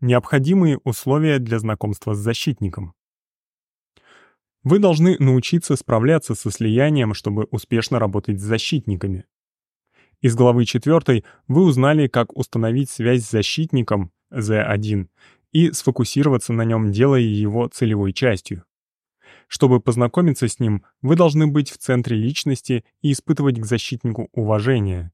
Необходимые условия для знакомства с защитником. Вы должны научиться справляться со слиянием, чтобы успешно работать с защитниками. Из главы 4 вы узнали, как установить связь с защитником Z1 и сфокусироваться на нем, делая его целевой частью. Чтобы познакомиться с ним, вы должны быть в центре личности и испытывать к защитнику уважение.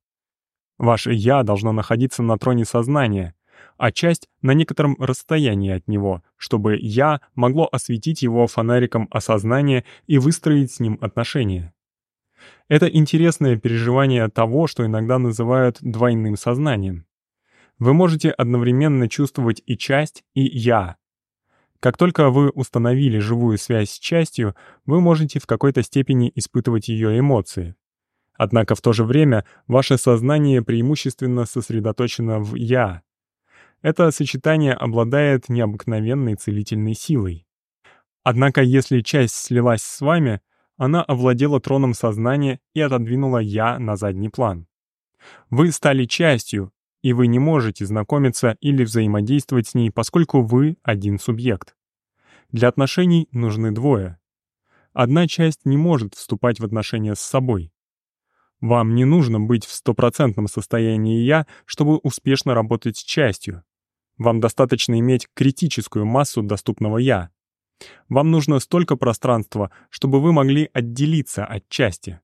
Ваше «я» должно находиться на троне сознания, а часть — на некотором расстоянии от него, чтобы «я» могло осветить его фонариком осознания и выстроить с ним отношения. Это интересное переживание того, что иногда называют двойным сознанием. Вы можете одновременно чувствовать и часть, и «я». Как только вы установили живую связь с частью, вы можете в какой-то степени испытывать ее эмоции. Однако в то же время ваше сознание преимущественно сосредоточено в «я». Это сочетание обладает необыкновенной целительной силой. Однако если часть слилась с вами, она овладела троном сознания и отодвинула «я» на задний план. Вы стали частью, и вы не можете знакомиться или взаимодействовать с ней, поскольку вы один субъект. Для отношений нужны двое. Одна часть не может вступать в отношения с собой. Вам не нужно быть в стопроцентном состоянии «я», чтобы успешно работать с частью. Вам достаточно иметь критическую массу доступного «я». Вам нужно столько пространства, чтобы вы могли отделиться от части.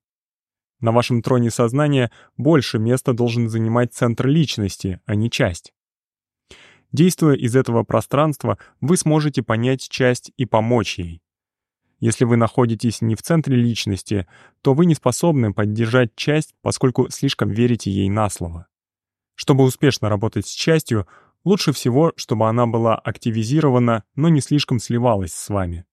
На вашем троне сознания больше места должен занимать центр личности, а не часть. Действуя из этого пространства, вы сможете понять часть и помочь ей. Если вы находитесь не в центре личности, то вы не способны поддержать часть, поскольку слишком верите ей на слово. Чтобы успешно работать с частью, лучше всего, чтобы она была активизирована, но не слишком сливалась с вами.